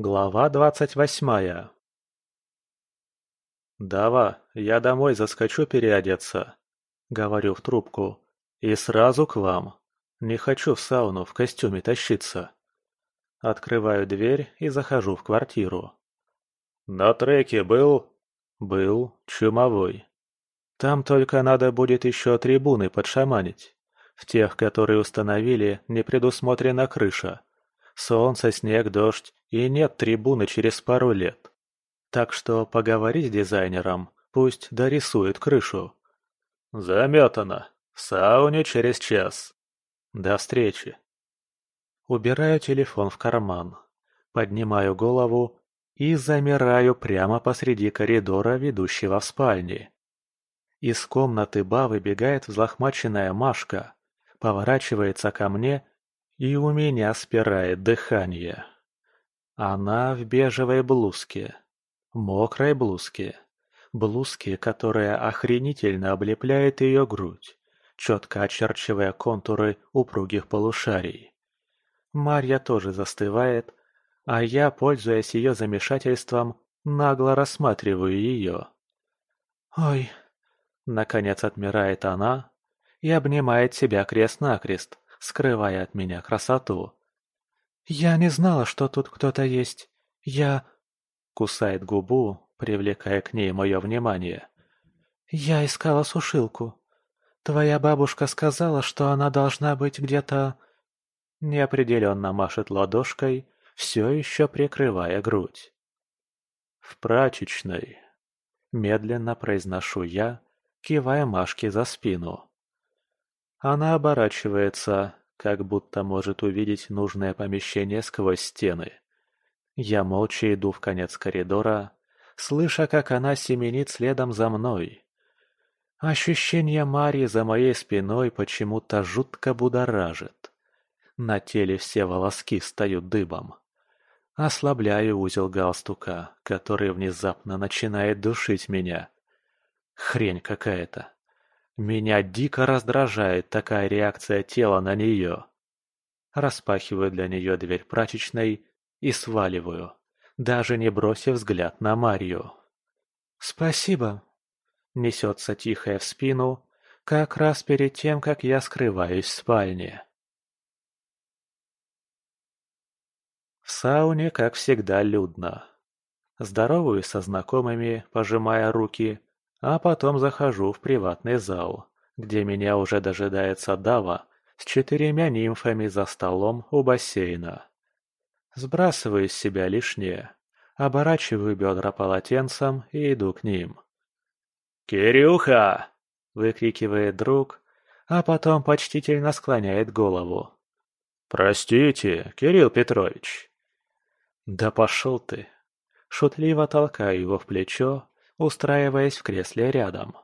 Глава двадцать восьмая «Дава, я домой заскочу переодеться», — говорю в трубку, — «и сразу к вам. Не хочу в сауну в костюме тащиться». Открываю дверь и захожу в квартиру. «На треке был?» «Был. Чумовой. Там только надо будет еще трибуны подшаманить. В тех, которые установили, не предусмотрена крыша. Солнце, снег, дождь, и нет трибуны через пару лет. Так что поговори с дизайнером, пусть дорисует крышу. Заметано. В сауне через час. До встречи. Убираю телефон в карман. Поднимаю голову и замираю прямо посреди коридора, ведущего в спальни. Из комнаты Ба выбегает взлохмаченная Машка, поворачивается ко мне, и у меня спирает дыхание. Она в бежевой блузке, мокрой блузке, блузке, которая охренительно облепляет ее грудь, четко очерчивая контуры упругих полушарий. Марья тоже застывает, а я, пользуясь ее замешательством, нагло рассматриваю ее. «Ой!» — наконец отмирает она и обнимает себя крест-накрест, скрывая от меня красоту. «Я не знала, что тут кто-то есть. Я...» Кусает губу, привлекая к ней мое внимание. «Я искала сушилку. Твоя бабушка сказала, что она должна быть где-то...» Неопределенно машет ладошкой, все еще прикрывая грудь. «В прачечной», — медленно произношу я, кивая Машке за спину. Она оборачивается, как будто может увидеть нужное помещение сквозь стены. Я молча иду в конец коридора, слыша, как она семенит следом за мной. Ощущение Марии за моей спиной почему-то жутко будоражит. На теле все волоски встают дыбом. Ослабляю узел галстука, который внезапно начинает душить меня. Хрень какая-то. Меня дико раздражает такая реакция тела на нее. Распахиваю для нее дверь прачечной и сваливаю, даже не бросив взгляд на Марию. «Спасибо», — несется тихая в спину, как раз перед тем, как я скрываюсь в спальне. В сауне, как всегда, людно. Здороваюсь со знакомыми, пожимая руки, а потом захожу в приватный зал, где меня уже дожидается Дава с четырьмя нимфами за столом у бассейна. Сбрасываю с себя лишнее, оборачиваю бедра полотенцем и иду к ним. «Кирюха!» — выкрикивает друг, а потом почтительно склоняет голову. «Простите, Кирилл Петрович!» «Да пошел ты!» Шутливо толкаю его в плечо устраиваясь в кресле рядом.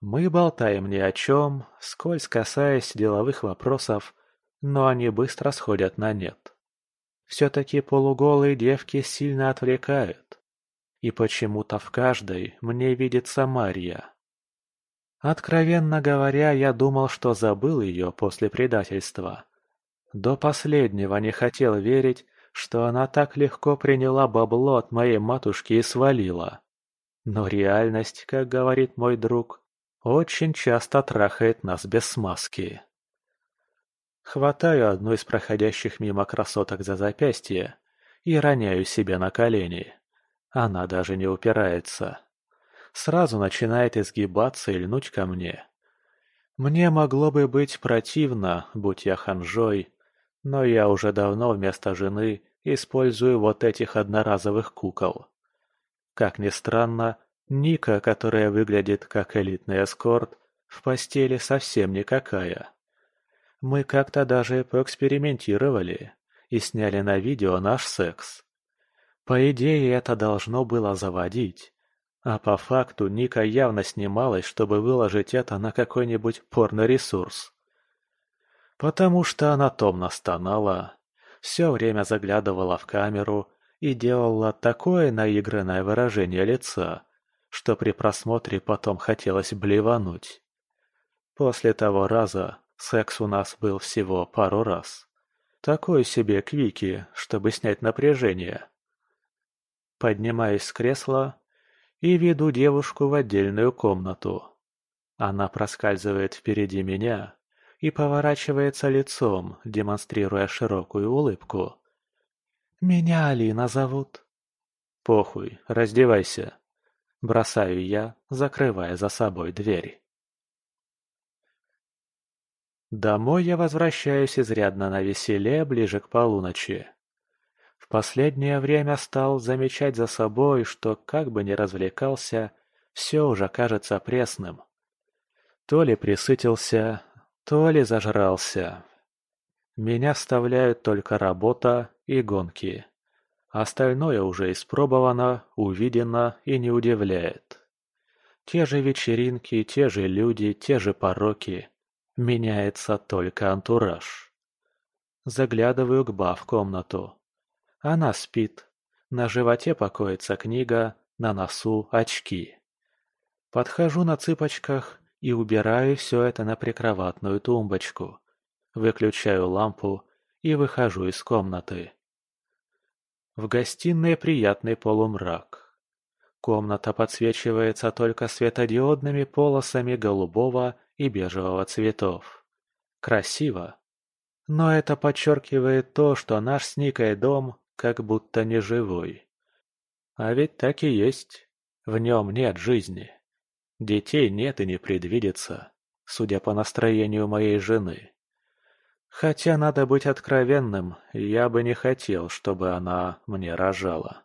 Мы болтаем ни о чем, скользь касаясь деловых вопросов, но они быстро сходят на нет. Все-таки полуголые девки сильно отвлекают. И почему-то в каждой мне видится Марья. Откровенно говоря, я думал, что забыл ее после предательства. До последнего не хотел верить, что она так легко приняла бабло от моей матушки и свалила. Но реальность, как говорит мой друг, очень часто трахает нас без смазки. Хватаю одну из проходящих мимо красоток за запястье и роняю себе на колени. Она даже не упирается. Сразу начинает изгибаться и льнуть ко мне. Мне могло бы быть противно, будь я ханжой, но я уже давно вместо жены использую вот этих одноразовых кукол. Как ни странно, Ника, которая выглядит как элитный эскорт, в постели совсем никакая. Мы как-то даже поэкспериментировали и сняли на видео наш секс. По идее, это должно было заводить. А по факту Ника явно снималась, чтобы выложить это на какой-нибудь порно-ресурс. Потому что она томно стонала, все время заглядывала в камеру и делала такое наигранное выражение лица, что при просмотре потом хотелось блевануть. После того раза секс у нас был всего пару раз. Такой себе квики, чтобы снять напряжение. Поднимаюсь с кресла и веду девушку в отдельную комнату. Она проскальзывает впереди меня и поворачивается лицом, демонстрируя широкую улыбку. «Меня Алина зовут». «Похуй, раздевайся». Бросаю я, закрывая за собой дверь. Домой я возвращаюсь изрядно на веселе ближе к полуночи. В последнее время стал замечать за собой, что как бы ни развлекался, все уже кажется пресным. То ли присытился, то ли зажрался. Меня вставляют только работа и гонки. Остальное уже испробовано, увидено и не удивляет. Те же вечеринки, те же люди, те же пороки. Меняется только антураж. Заглядываю к Ба в комнату. Она спит. На животе покоится книга, на носу очки. Подхожу на цыпочках и убираю все это на прикроватную тумбочку. Выключаю лампу и выхожу из комнаты. В гостиной приятный полумрак. Комната подсвечивается только светодиодными полосами голубого и бежевого цветов. Красиво. Но это подчеркивает то, что наш с Никой дом как будто не живой. А ведь так и есть. В нем нет жизни. Детей нет и не предвидится, судя по настроению моей жены. Хотя надо быть откровенным, я бы не хотел, чтобы она мне рожала.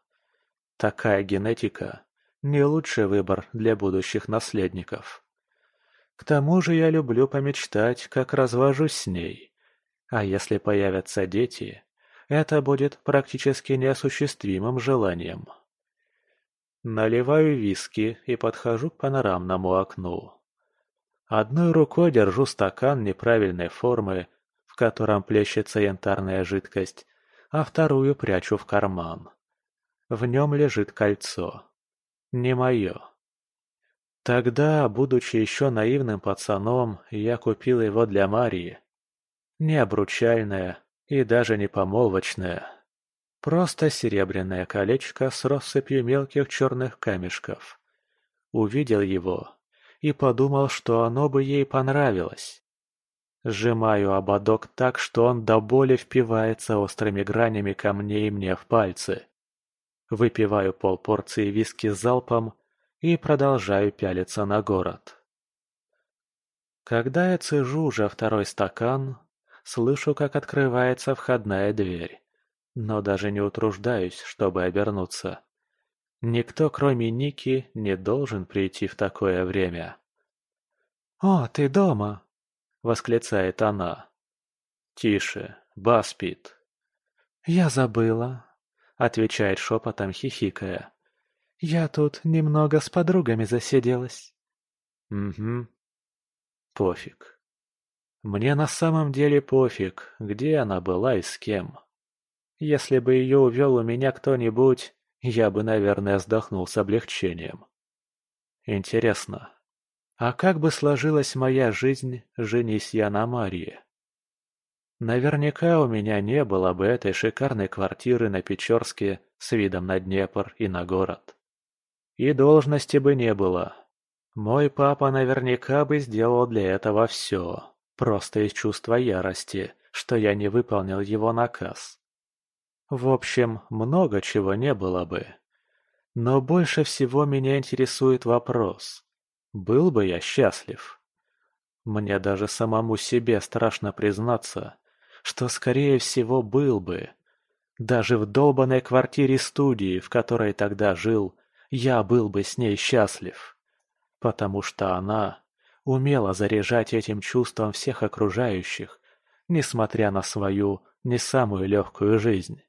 Такая генетика – не лучший выбор для будущих наследников. К тому же я люблю помечтать, как развожусь с ней. А если появятся дети, это будет практически неосуществимым желанием. Наливаю виски и подхожу к панорамному окну. Одной рукой держу стакан неправильной формы, в котором плещется янтарная жидкость, а вторую прячу в карман. В нем лежит кольцо. Не мое. Тогда, будучи еще наивным пацаном, я купил его для Марии. Не обручальное и даже не помолвочное. Просто серебряное колечко с россыпью мелких черных камешков. Увидел его и подумал, что оно бы ей понравилось. Сжимаю ободок так, что он до боли впивается острыми гранями камней мне в пальцы. Выпиваю полпорции виски залпом и продолжаю пялиться на город. Когда я цежу уже второй стакан, слышу, как открывается входная дверь но даже не утруждаюсь, чтобы обернуться. Никто, кроме Ники, не должен прийти в такое время. «О, ты дома!» — восклицает она. «Тише, Ба спит». «Я забыла», — отвечает шепотом, хихикая. «Я тут немного с подругами засиделась». «Угу». «Пофиг». Мне на самом деле пофиг, где она была и с кем. Если бы ее увел у меня кто-нибудь, я бы, наверное, вздохнул с облегчением. Интересно, а как бы сложилась моя жизнь, женись я на Марии? Наверняка у меня не было бы этой шикарной квартиры на Печорске с видом на Днепр и на город. И должности бы не было. Мой папа наверняка бы сделал для этого все, просто из чувства ярости, что я не выполнил его наказ. В общем, много чего не было бы. Но больше всего меня интересует вопрос. Был бы я счастлив? Мне даже самому себе страшно признаться, что скорее всего был бы. Даже в долбанной квартире-студии, в которой тогда жил, я был бы с ней счастлив. Потому что она умела заряжать этим чувством всех окружающих, несмотря на свою не самую легкую жизнь.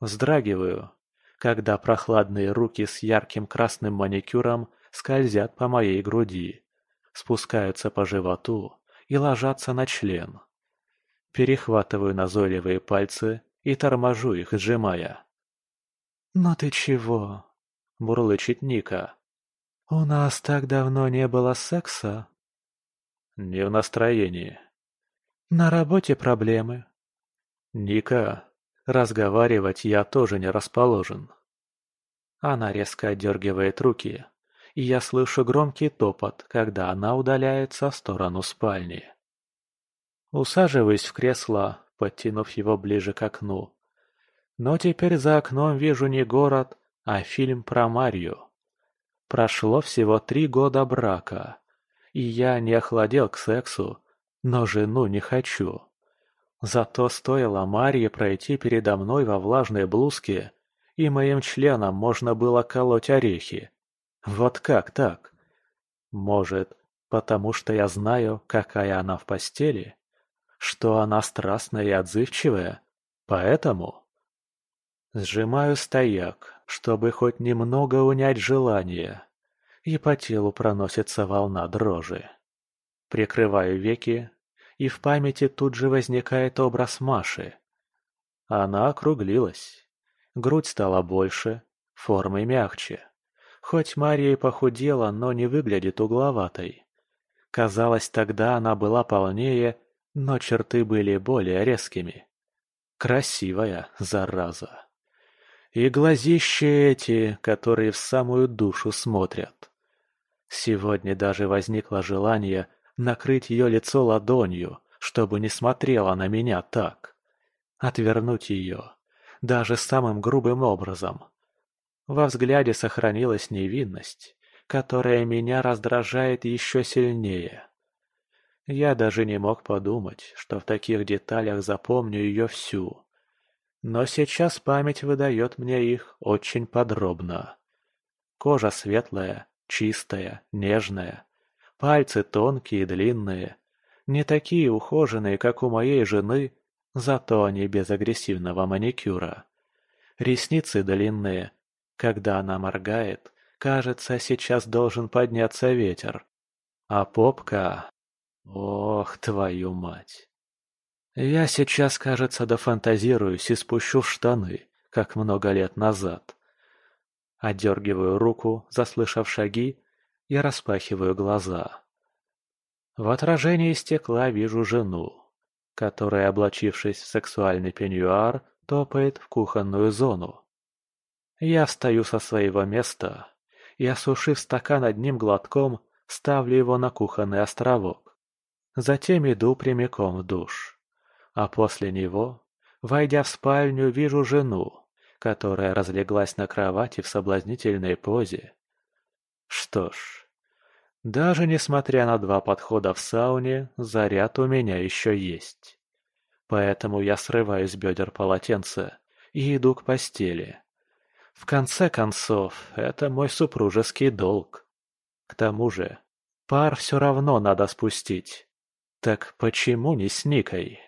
Вздрагиваю, когда прохладные руки с ярким красным маникюром скользят по моей груди, спускаются по животу и ложатся на член. Перехватываю назойливые пальцы и торможу их, сжимая. «Ну ты чего?» – бурлычет Ника. «У нас так давно не было секса?» «Не в настроении». «На работе проблемы?» «Ника, разговаривать я тоже не расположен». Она резко отдергивает руки, и я слышу громкий топот, когда она удаляется в сторону спальни. Усаживаюсь в кресло, подтянув его ближе к окну. Но теперь за окном вижу не город, а фильм про Марию. Прошло всего три года брака, и я не охладел к сексу, но жену не хочу. Зато стоило Марье пройти передо мной во влажной блузке, и моим членом можно было колоть орехи. Вот как так? Может, потому что я знаю, какая она в постели? Что она страстная и отзывчивая? Поэтому? Сжимаю стояк, чтобы хоть немного унять желание, и по телу проносится волна дрожи. Прикрываю веки, и в памяти тут же возникает образ Маши. Она округлилась. Грудь стала больше, формы мягче. Хоть Мария и похудела, но не выглядит угловатой. Казалось, тогда она была полнее, но черты были более резкими. Красивая, зараза. И глазища эти, которые в самую душу смотрят. Сегодня даже возникло желание накрыть ее лицо ладонью, чтобы не смотрела на меня так. Отвернуть ее, даже самым грубым образом. Во взгляде сохранилась невинность, которая меня раздражает еще сильнее. Я даже не мог подумать, что в таких деталях запомню ее всю. Но сейчас память выдает мне их очень подробно. Кожа светлая, чистая, нежная. Пальцы тонкие и длинные. Не такие ухоженные, как у моей жены, зато они без агрессивного маникюра. Ресницы длинные. Когда она моргает, кажется, сейчас должен подняться ветер. А попка... Ох, твою мать. Я сейчас, кажется, дофантазируюсь и спущу в штаны, как много лет назад. Отдергиваю руку, заслышав шаги, и распахиваю глаза. В отражении стекла вижу жену, которая, облачившись в сексуальный пеньюар, топает в кухонную зону. Я встаю со своего места и, осушив стакан одним глотком, ставлю его на кухонный островок. Затем иду прямиком в душ а после него, войдя в спальню, вижу жену, которая разлеглась на кровати в соблазнительной позе. Что ж, даже несмотря на два подхода в сауне, заряд у меня еще есть. Поэтому я срываю с бедер полотенце и иду к постели. В конце концов, это мой супружеский долг. К тому же, пар все равно надо спустить. Так почему не с Никой?